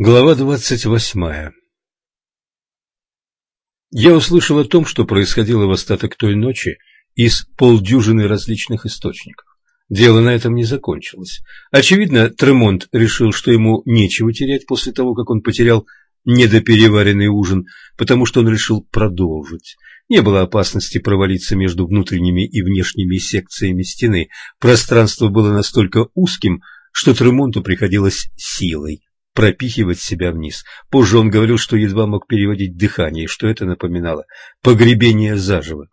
Глава двадцать восьмая Я услышал о том, что происходило в остаток той ночи, из полдюжины различных источников. Дело на этом не закончилось. Очевидно, Тремонт решил, что ему нечего терять после того, как он потерял недопереваренный ужин, потому что он решил продолжить. Не было опасности провалиться между внутренними и внешними секциями стены. Пространство было настолько узким, что Тремонту приходилось силой пропихивать себя вниз. Позже он говорил, что едва мог переводить дыхание, и что это напоминало погребение заживо.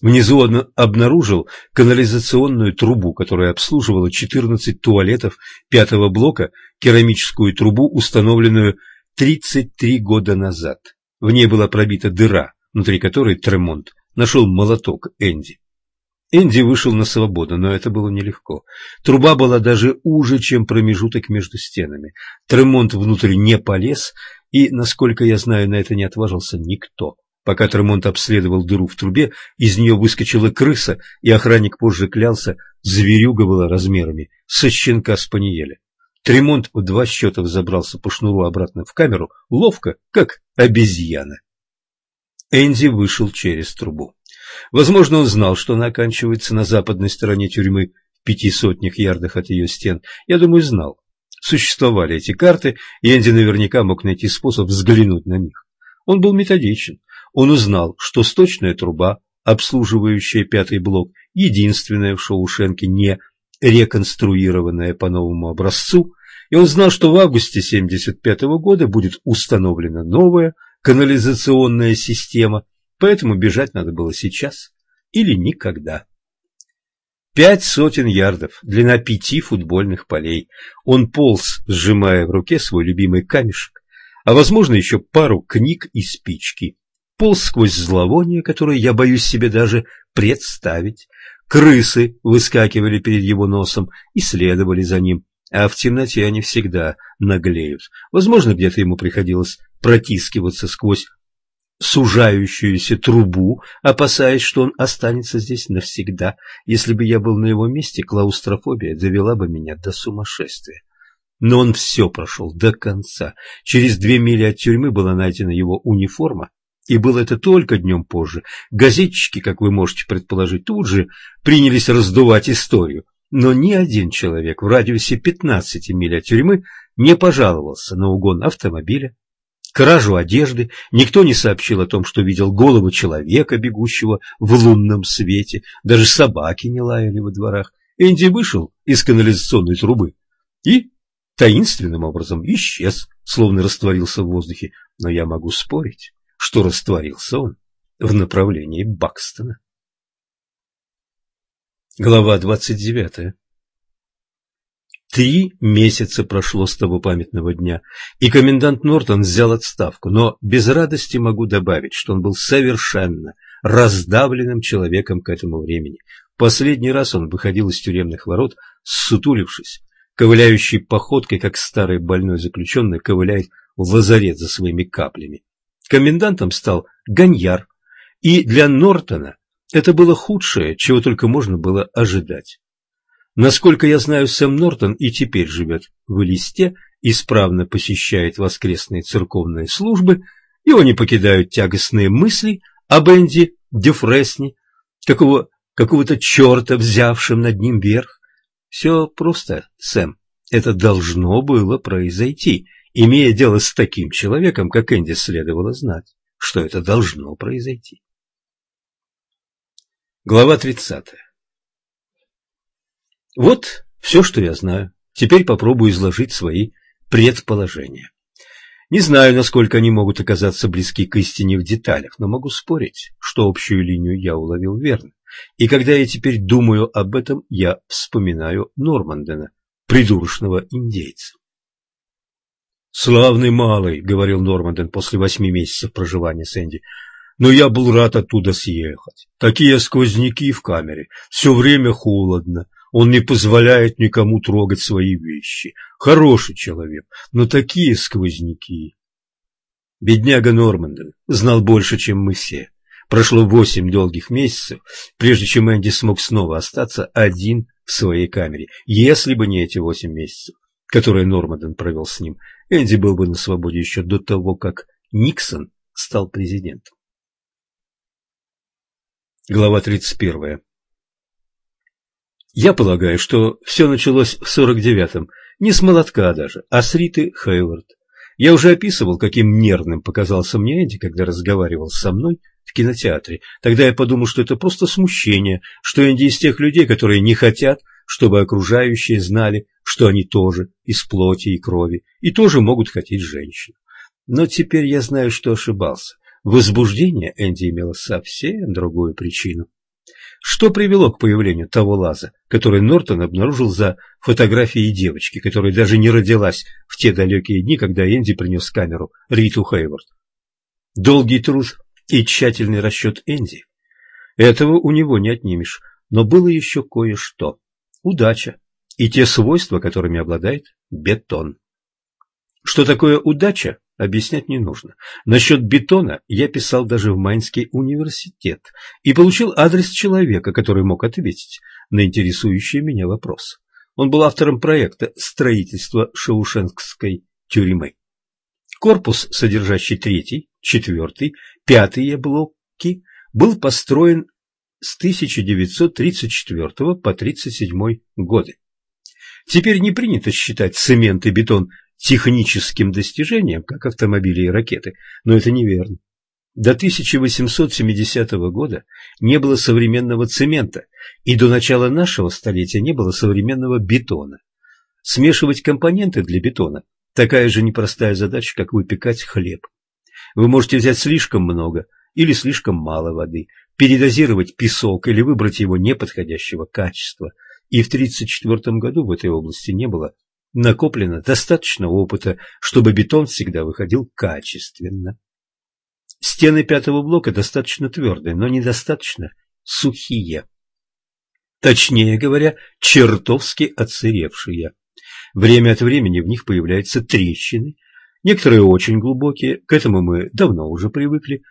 Внизу он обнаружил канализационную трубу, которая обслуживала 14 туалетов пятого блока, керамическую трубу, установленную 33 года назад. В ней была пробита дыра, внутри которой Тремонт нашел молоток Энди. Энди вышел на свободу, но это было нелегко. Труба была даже уже, чем промежуток между стенами. Тремонт внутрь не полез, и, насколько я знаю, на это не отважился никто. Пока Тремонт обследовал дыру в трубе, из нее выскочила крыса, и охранник позже клялся, зверюга была размерами со щенка спаниеля. Тремонт в два счета взобрался по шнуру обратно в камеру, ловко, как обезьяна. Энди вышел через трубу. Возможно, он знал, что она оканчивается на западной стороне тюрьмы, в пяти сотнях ярдах от ее стен. Я думаю, знал. Существовали эти карты, и Энди наверняка мог найти способ взглянуть на них. Он был методичен. Он узнал, что сточная труба, обслуживающая пятый блок, единственная в Шоушенке не реконструированная по новому образцу, и он знал, что в августе 1975 года будет установлена новая канализационная система, Поэтому бежать надо было сейчас или никогда. Пять сотен ярдов, длина пяти футбольных полей. Он полз, сжимая в руке свой любимый камешек, а, возможно, еще пару книг и спички. Полз сквозь зловоние, которое я боюсь себе даже представить. Крысы выскакивали перед его носом и следовали за ним, а в темноте они всегда наглеют. Возможно, где-то ему приходилось протискиваться сквозь сужающуюся трубу, опасаясь, что он останется здесь навсегда. Если бы я был на его месте, клаустрофобия довела бы меня до сумасшествия. Но он все прошел до конца. Через две мили от тюрьмы была найдена его униформа, и было это только днем позже. Газетчики, как вы можете предположить, тут же принялись раздувать историю. Но ни один человек в радиусе 15 миль от тюрьмы не пожаловался на угон автомобиля, кражу одежды, никто не сообщил о том, что видел голову человека, бегущего в лунном свете, даже собаки не лаяли во дворах. Энди вышел из канализационной трубы и таинственным образом исчез, словно растворился в воздухе, но я могу спорить, что растворился он в направлении Бакстона. Глава двадцать девятая Три месяца прошло с того памятного дня, и комендант Нортон взял отставку, но без радости могу добавить, что он был совершенно раздавленным человеком к этому времени. Последний раз он выходил из тюремных ворот, сутулившись, ковыляющей походкой, как старый больной заключенный ковыляет в лазарет за своими каплями. Комендантом стал Ганьяр, и для Нортона это было худшее, чего только можно было ожидать. Насколько я знаю, Сэм Нортон и теперь живет в Элисте, исправно посещает воскресные церковные службы, его не покидают тягостные мысли об Энди Дюфресни, какого, какого-то черта, взявшим над ним верх. Все просто, Сэм, это должно было произойти. Имея дело с таким человеком, как Энди, следовало знать, что это должно произойти. Глава тридцатая вот все, что я знаю. Теперь попробую изложить свои предположения. Не знаю, насколько они могут оказаться близки к истине в деталях, но могу спорить, что общую линию я уловил верно. И когда я теперь думаю об этом, я вспоминаю Нормандена, придурочного индейца. «Славный малый», — говорил Норманден после восьми месяцев проживания с Энди, — «но я был рад оттуда съехать. Такие сквозняки в камере, все время холодно, он не позволяет никому трогать свои вещи. Хороший человек, но такие сквозняки. Бедняга Норманден знал больше, чем мы все. Прошло восемь долгих месяцев, прежде чем Энди смог снова остаться один в своей камере. Если бы не эти восемь месяцев, которое Норманден провел с ним, Энди был бы на свободе еще до того, как Никсон стал президентом. Глава 31. Я полагаю, что все началось в 49-м, не с молотка даже, а с Риты Хейвард. Я уже описывал, каким нервным показался мне Энди, когда разговаривал со мной в кинотеатре. Тогда я подумал, что это просто смущение, что Энди из тех людей, которые не хотят, чтобы окружающие знали, что они тоже из плоти и крови, и тоже могут хотеть женщин. Но теперь я знаю, что ошибался. Возбуждение Энди имело совсем другую причину. Что привело к появлению того лаза, который Нортон обнаружил за фотографией девочки, которая даже не родилась в те далекие дни, когда Энди принес камеру Риту Хейвард? Долгий труд и тщательный расчет Энди. Этого у него не отнимешь, но было еще кое-что. Удача и те свойства, которыми обладает бетон. Что такое удача, объяснять не нужно. Насчет бетона я писал даже в Майнский университет и получил адрес человека, который мог ответить на интересующие меня вопросы. Он был автором проекта строительства Шаушенкской тюрьмы. Корпус, содержащий третий, четвертый, пятые блоки, был построен с 1934 по 1937 годы. Теперь не принято считать цемент и бетон техническим достижением, как автомобили и ракеты, но это неверно. До 1870 года не было современного цемента, и до начала нашего столетия не было современного бетона. Смешивать компоненты для бетона – такая же непростая задача, как выпекать хлеб. Вы можете взять слишком много или слишком мало воды, передозировать песок или выбрать его неподходящего качества. И в 1934 году в этой области не было накоплено достаточно опыта, чтобы бетон всегда выходил качественно. Стены пятого блока достаточно твердые, но недостаточно сухие. Точнее говоря, чертовски отсыревшие. Время от времени в них появляются трещины, некоторые очень глубокие, к этому мы давно уже привыкли,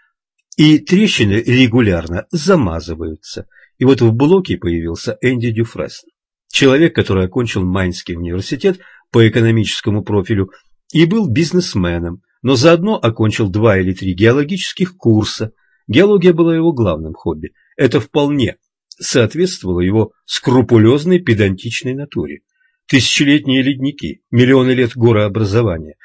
и трещины регулярно замазываются. И вот в блоке появился Энди Дюфреssen. Человек, который окончил Майнский университет по экономическому профилю и был бизнесменом, но заодно окончил два или три геологических курса. Геология была его главным хобби. Это вполне соответствовало его скрупулезной педантичной натуре. Тысячелетние ледники, миллионы лет горообразования,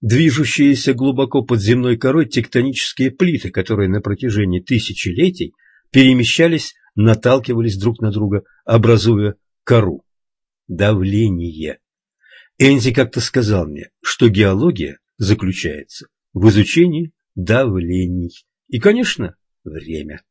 движущиеся глубоко под земной корой тектонические плиты, которые на протяжении тысячелетий перемещались, наталкивались друг на друга, образуя кору. Давление. Энзи как-то сказал мне, что геология заключается в изучении давлений. И, конечно, время.